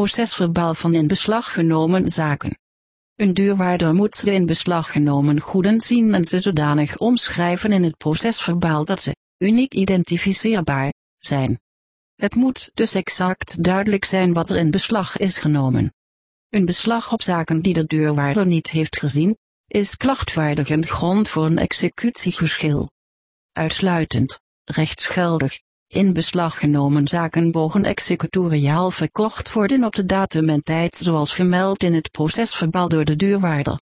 procesverbaal van in beslag genomen zaken. Een deurwaarder moet de in beslag genomen goeden zien en ze zodanig omschrijven in het procesverbaal dat ze, uniek identificeerbaar, zijn. Het moet dus exact duidelijk zijn wat er in beslag is genomen. Een beslag op zaken die de deurwaarder niet heeft gezien, is klachtwaardigend grond voor een executiegeschil. Uitsluitend, rechtsgeldig, in beslag genomen zaken mogen executoriaal verkocht worden op de datum en tijd zoals vermeld in het procesverbaal door de deurwaarder.